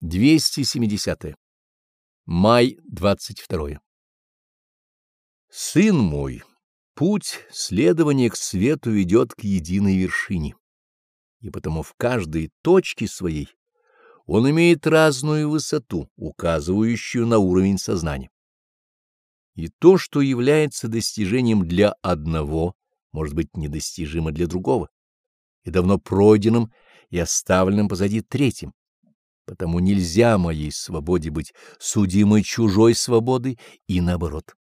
270. -е. Май 22. Сын мой, путь следования к свету ведет к единой вершине, и потому в каждой точке своей он имеет разную высоту, указывающую на уровень сознания. И то, что является достижением для одного, может быть недостижимо для другого, и давно пройденным и оставленным позади третьим. Потому нельзя моей свободе быть судимой чужой свободой и наоборот.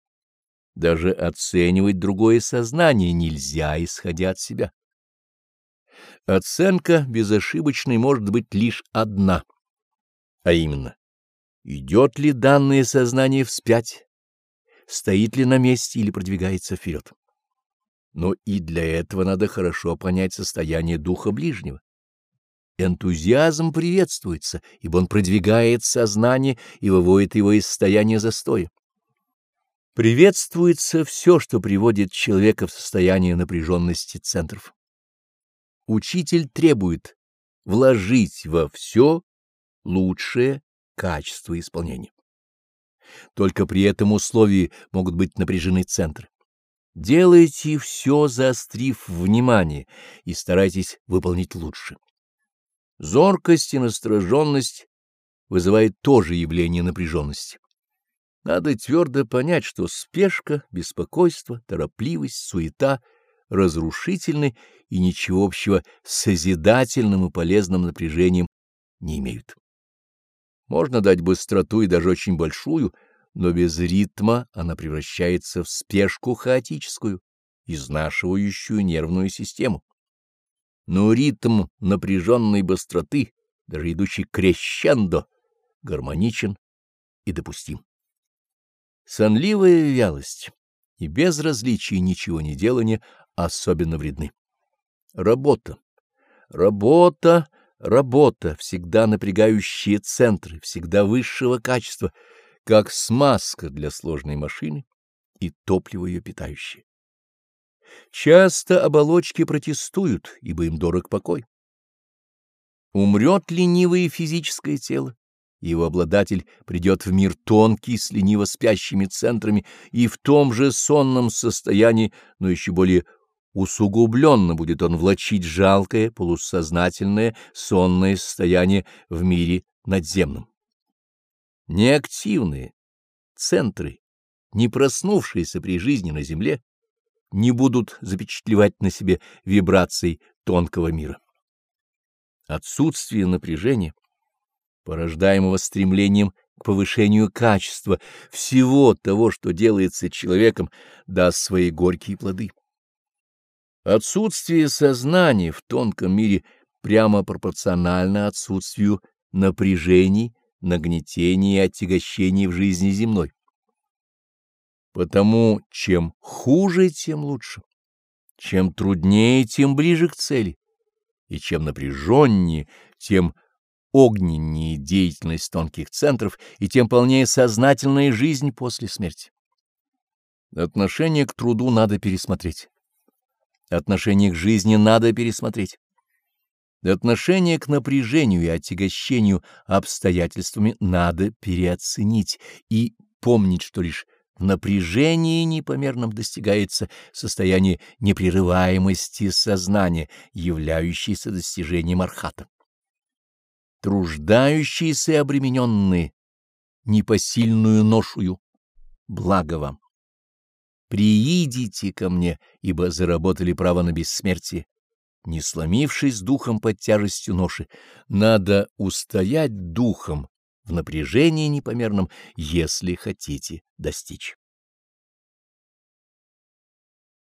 Даже оценивать другое сознание нельзя, исходя от себя. Оценка безошибочной может быть лишь одна, а именно, идет ли данное сознание вспять, стоит ли на месте или продвигается вперед. Но и для этого надо хорошо понять состояние духа ближнего. Энтузиазм приветствуется, ибо он продвигает сознание и выводит его из состояния застоя. Приветствуется все, что приводит человека в состояние напряженности центров. Учитель требует вложить во все лучшее качество исполнения. Только при этом условии могут быть напряжены центры. Делайте все, заострив внимание, и старайтесь выполнить лучше. Зоркость и настороженность вызывает тоже явление напряженности. Надо твердо понять, что спешка, беспокойство, торопливость, суета разрушительны и ничего общего с созидательным и полезным напряжением не имеют. Можно дать быстроту и даже очень большую, но без ритма она превращается в спешку хаотическую, изнашивающую нервную систему но ритм напряженной быстроты, даже идущий крещендо, гармоничен и допустим. Сонливая вялость и безразличие ничего не делания особенно вредны. Работа, работа, работа, всегда напрягающие центры, всегда высшего качества, как смазка для сложной машины и топливо ее питающее. Часто оболочки протестуют, ибо им дорог покой. Умрет ленивое физическое тело, его обладатель придет в мир тонкий с лениво спящими центрами и в том же сонном состоянии, но еще более усугубленно будет он влачить жалкое, полусознательное, сонное состояние в мире надземном. Неактивные центры, не проснувшиеся при жизни на земле, не будут запечатлевать на себе вибрации тонкого мира. Отсутствие напряжения, порождаемого стремлением к повышению качества всего того, что делается человеком, даст свои горькие плоды. Отсутствие сознания в тонком мире прямо пропорционально отсутствию напряжений, нагнетений и отягощений в жизни земной. Потому чем хуже, тем лучше. Чем труднее, тем ближе к цели. И чем напряженнее, тем огненнее деятельность тонких центров, и тем полнее сознательная жизнь после смерти. Отношение к труду надо пересмотреть. Отношение к жизни надо пересмотреть. Отношение к напряжению и отягощению обстоятельствами надо переоценить и помнить, что лишь в напряжении непомерном достигается состояние непрерываемости сознания, являющееся достижением архата. Труждающиеся и обремененные непосильную ношую, благо вам. Приидите ко мне, ибо заработали право на бессмертие. Не сломившись духом под тяжестью ноши, надо устоять духом в напряжении непомерном, если хотите достичь.